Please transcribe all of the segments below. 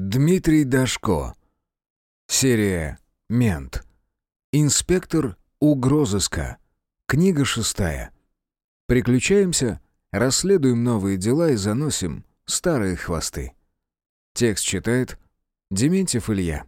Дмитрий Дашко. Серия «Мент». Инспектор угрозыска. Книга шестая. Приключаемся, расследуем новые дела и заносим старые хвосты. Текст читает Дементьев Илья.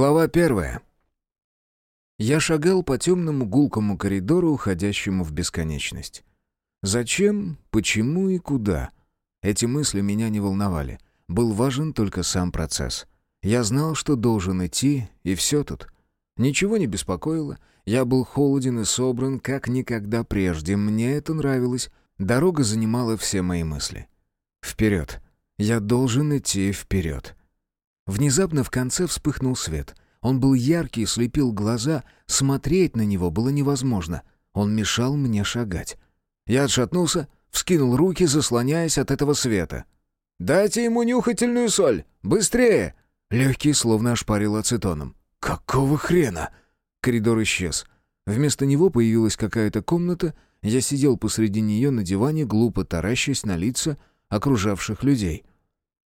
Глава первая. Я шагал по темному гулкому коридору, уходящему в бесконечность. Зачем, почему и куда? Эти мысли меня не волновали. Был важен только сам процесс. Я знал, что должен идти, и все тут. Ничего не беспокоило. Я был холоден и собран, как никогда прежде. Мне это нравилось. Дорога занимала все мои мысли. Вперед. Я должен идти вперед. Внезапно в конце вспыхнул свет. Он был яркий, слепил глаза, смотреть на него было невозможно. Он мешал мне шагать. Я отшатнулся, вскинул руки, заслоняясь от этого света. «Дайте ему нюхательную соль! Быстрее!» Легкий словно ошпарил ацетоном. «Какого хрена?» Коридор исчез. Вместо него появилась какая-то комната. Я сидел посреди нее на диване, глупо таращась на лица окружавших людей.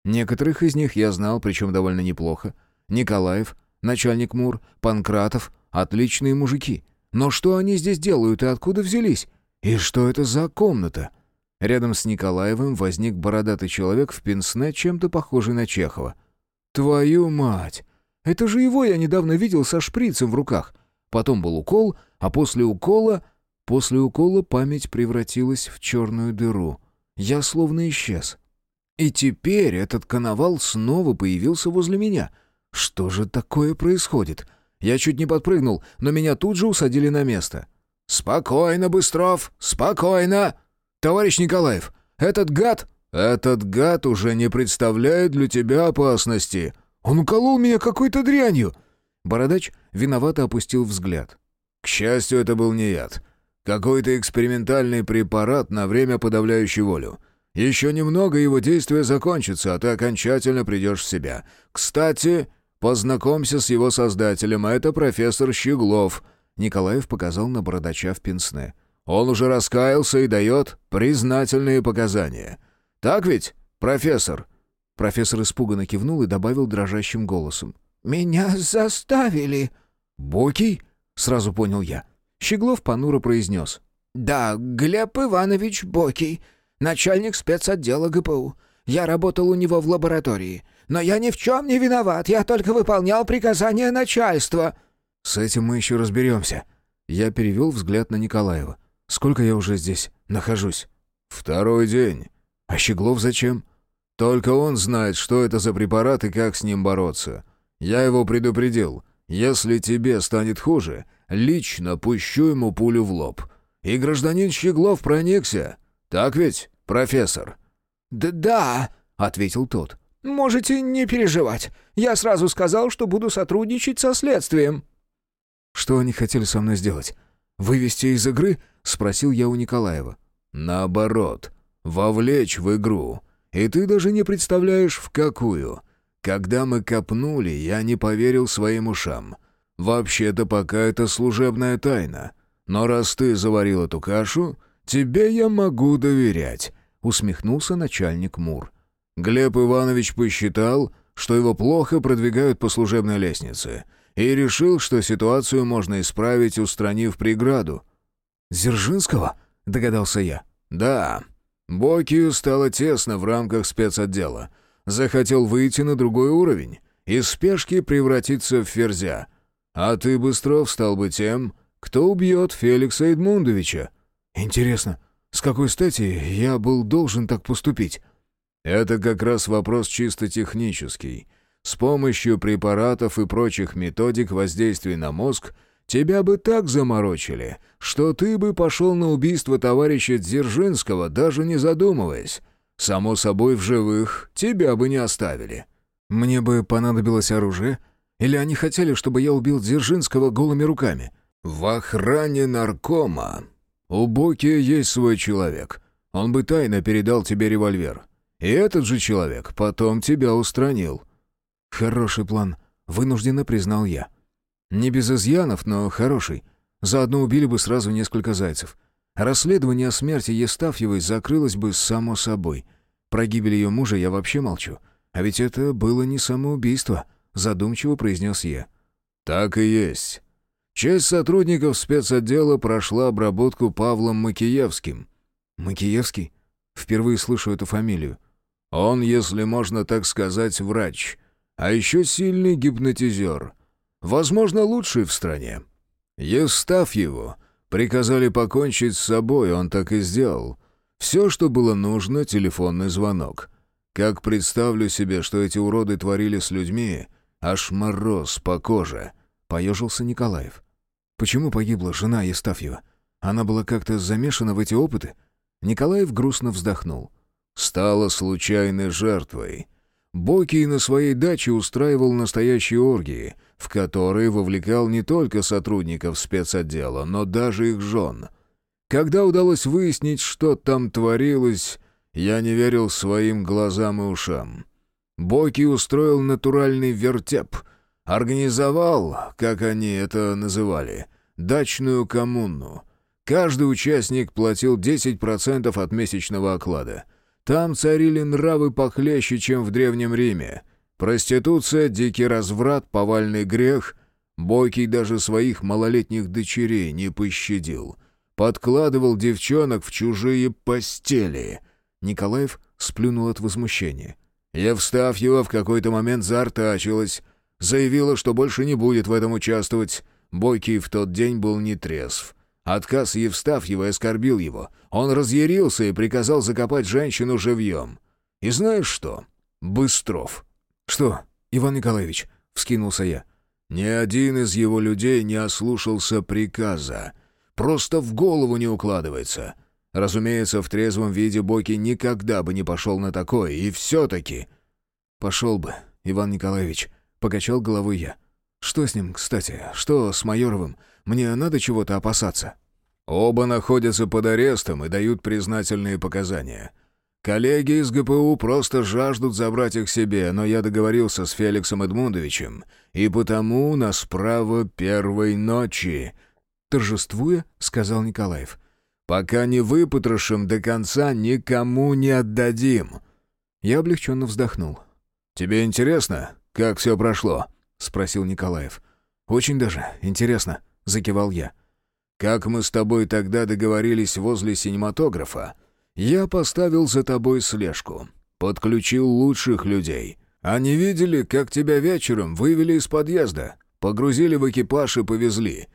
Некоторых из них я знал, причем довольно неплохо. Николаев, начальник МУР, Панкратов — отличные мужики. Но что они здесь делают и откуда взялись? И что это за комната? Рядом с Николаевым возник бородатый человек в пенсне, чем-то похожий на Чехова. «Твою мать! Это же его я недавно видел со шприцем в руках. Потом был укол, а после укола... После укола память превратилась в черную дыру. Я словно исчез». И теперь этот коновал снова появился возле меня. Что же такое происходит? Я чуть не подпрыгнул, но меня тут же усадили на место. «Спокойно, Быстров, спокойно!» «Товарищ Николаев, этот гад...» «Этот гад уже не представляет для тебя опасности. Он уколол меня какой-то дрянью!» Бородач виновато опустил взгляд. «К счастью, это был не яд. Какой-то экспериментальный препарат на время подавляющий волю. Еще немного его действие закончится, а ты окончательно придешь в себя. Кстати, познакомься с его создателем, а это профессор Щеглов». Николаев показал на бородача в пенсне. «Он уже раскаялся и дает признательные показания. Так ведь, профессор?» Профессор испуганно кивнул и добавил дрожащим голосом. «Меня заставили». «Бокий?» — сразу понял я. Щеглов понуро произнес. «Да, Глеб Иванович Бокий начальник спецотдела ГПУ. Я работал у него в лаборатории. Но я ни в чем не виноват, я только выполнял приказания начальства». «С этим мы еще разберемся». Я перевел взгляд на Николаева. «Сколько я уже здесь нахожусь?» «Второй день». «А Щеглов зачем?» «Только он знает, что это за препарат и как с ним бороться. Я его предупредил. Если тебе станет хуже, лично пущу ему пулю в лоб. И гражданин Щеглов проникся. Так ведь?» Профессор?» «Да, да», — ответил тот. «Можете не переживать. Я сразу сказал, что буду сотрудничать со следствием». «Что они хотели со мной сделать? Вывести из игры?» — спросил я у Николаева. «Наоборот. Вовлечь в игру. И ты даже не представляешь, в какую. Когда мы копнули, я не поверил своим ушам. Вообще-то пока это служебная тайна. Но раз ты заварил эту кашу, «Тебе я могу доверять», — усмехнулся начальник МУР. Глеб Иванович посчитал, что его плохо продвигают по служебной лестнице, и решил, что ситуацию можно исправить, устранив преграду. «Дзержинского?» — догадался я. «Да. Бокию стало тесно в рамках спецотдела. Захотел выйти на другой уровень, из спешки превратиться в ферзя. А ты, Быстров, стал бы тем, кто убьет Феликса Эдмундовича». «Интересно, с какой стати я был должен так поступить?» «Это как раз вопрос чисто технический. С помощью препаратов и прочих методик воздействия на мозг тебя бы так заморочили, что ты бы пошел на убийство товарища Дзержинского, даже не задумываясь. Само собой, в живых тебя бы не оставили». «Мне бы понадобилось оружие? Или они хотели, чтобы я убил Дзержинского голыми руками?» «В охране наркома у Боки есть свой человек. он бы тайно передал тебе револьвер. И этот же человек потом тебя устранил». «Хороший план», — вынужденно признал я. «Не без изъянов, но хороший. Заодно убили бы сразу несколько зайцев. Расследование о смерти Естафьевой закрылось бы само собой. Про гибель ее мужа я вообще молчу. А ведь это было не самоубийство», — задумчиво произнес я. «Так и есть. Часть сотрудников спецотдела прошла обработку Павлом Макиевским». «Макиевский? Впервые слышу эту фамилию». «Он, если можно так сказать, врач. А еще сильный гипнотизер. Возможно, лучший в стране. Евстафьеву приказали покончить с собой, он так и сделал. Все, что было нужно, телефонный звонок. Как представлю себе, что эти уроды творили с людьми, аж мороз по коже», — поежился Николаев. «Почему погибла жена Евстафьева? Она была как-то замешана в эти опыты?» Николаев грустно вздохнул. «Стала случайной жертвой. Бокий на своей даче устраивал настоящие оргии, в которые вовлекал не только сотрудников спецотдела, но даже их жен. Когда удалось выяснить, что там творилось, я не верил своим глазам и ушам. Боки устроил натуральный вертеп, организовал, как они это называли, дачную коммуну. Каждый участник платил 10% от месячного оклада. Там царили нравы похлеще, чем в Древнем Риме. Проституция, дикий разврат, повальный грех. Бойкий даже своих малолетних дочерей не пощадил. Подкладывал девчонок в чужие постели. Николаев сплюнул от возмущения. Евстафьева в какой-то момент заортачилась. Заявила, что больше не будет в этом участвовать. Бойкий в тот день был нетрезв. Отказ Евстафьева оскорбил его. Он разъярился и приказал закопать женщину живьем. И знаешь что? Быстров. «Что, Иван Николаевич?» — вскинулся я. «Ни один из его людей не ослушался приказа. Просто в голову не укладывается. Разумеется, в трезвом виде Боки никогда бы не пошел на такое, и все-таки...» «Пошел бы, Иван Николаевич», — покачал головой я. «Что с ним, кстати? Что с Майоровым? Мне надо чего-то опасаться?» «Оба находятся под арестом и дают признательные показания. Коллеги из ГПУ просто жаждут забрать их себе, но я договорился с Феликсом Эдмундовичем, и потому у нас право первой ночи». Торжествуя, сказал Николаев. «Пока не выпотрошим до конца, никому не отдадим». Я облегченно вздохнул. «Тебе интересно, как все прошло?» — спросил Николаев. «Очень даже интересно», — закивал я. «Как мы с тобой тогда договорились возле синематографа, я поставил за тобой слежку. Подключил лучших людей. Они видели, как тебя вечером вывели из подъезда, погрузили в экипаж и повезли.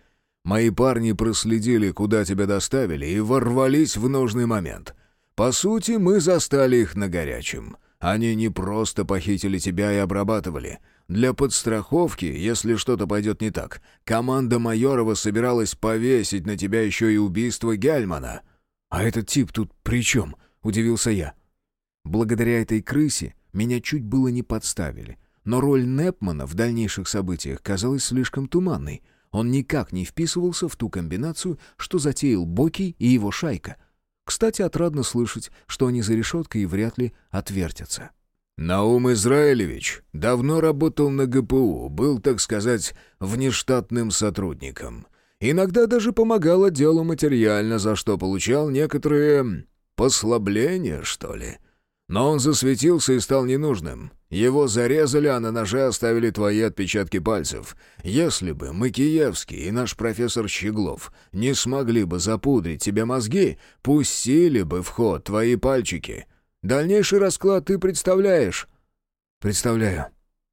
Мои парни проследили, куда тебя доставили, и ворвались в нужный момент. По сути, мы застали их на горячем. Они не просто похитили тебя и обрабатывали. Для подстраховки, если что-то пойдет не так, команда Майорова собиралась повесить на тебя еще и убийство Гельмана. «А этот тип тут при чем?» — удивился я. Благодаря этой крысе меня чуть было не подставили. Но роль Непмана в дальнейших событиях казалась слишком туманной. Он никак не вписывался в ту комбинацию, что затеял Боки и его шайка. Кстати, отрадно слышать, что они за решеткой и вряд ли отвертятся. «Наум Израилевич давно работал на ГПУ, был, так сказать, внештатным сотрудником. Иногда даже помогал отделу материально, за что получал некоторые послабления, что ли. Но он засветился и стал ненужным. Его зарезали, а на ноже оставили твои отпечатки пальцев. Если бы Макиевский и наш профессор Щеглов не смогли бы запудрить тебе мозги, пустили бы в ход твои пальчики. Дальнейший расклад ты представляешь?» «Представляю.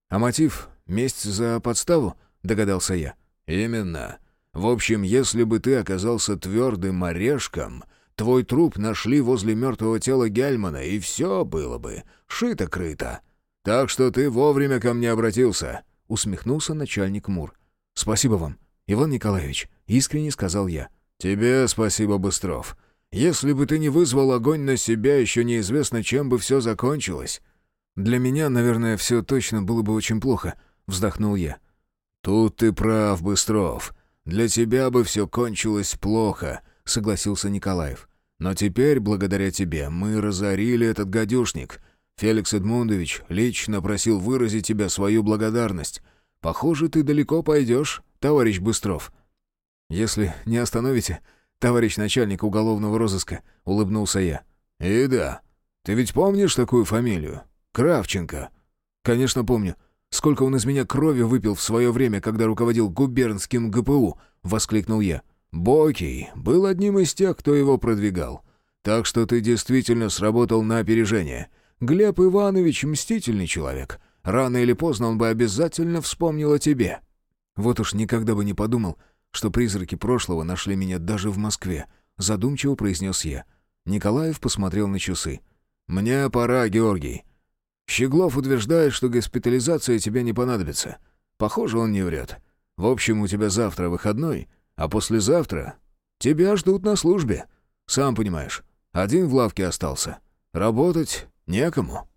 А мотив — месть за подставу?» — догадался я. «Именно. В общем, если бы ты оказался твердым орешком, твой труп нашли возле мертвого тела Гельмана, и все было бы шито-крыто. Так что ты вовремя ко мне обратился», — усмехнулся начальник Мур. «Спасибо вам, Иван Николаевич», — искренне сказал я. «Тебе спасибо, Быстров. Если бы ты не вызвал огонь на себя, еще неизвестно, чем бы все закончилось». «Для меня, наверное, все точно было бы очень плохо», — вздохнул я. «Тут ты прав, Быстров. Для тебя бы все кончилось плохо», — согласился Николаев. Но теперь, благодаря тебе, мы разорили этот гадюшник. Феликс Эдмундович лично просил выразить тебе свою благодарность. Похоже, ты далеко пойдешь, товарищ Быстров». «Если не остановите, товарищ начальник уголовного розыска», — улыбнулся я. «И да. Ты ведь помнишь такую фамилию? Кравченко?» «Конечно помню. Сколько он из меня крови выпил в свое время, когда руководил губернским ГПУ!» — воскликнул я. «Бокий был одним из тех, кто его продвигал. Так что ты действительно сработал на опережение. Глеб Иванович — мстительный человек. Рано или поздно он бы обязательно вспомнил о тебе». «Вот уж никогда бы не подумал, что призраки прошлого нашли меня даже в Москве», — задумчиво произнес я. Николаев посмотрел на часы. «Мне пора, Георгий. Щеглов утверждает, что госпитализация тебе не понадобится. Похоже, он не врет. В общем, у тебя завтра выходной, а послезавтра тебя ждут на службе. Сам понимаешь, один в лавке остался. Работать некому».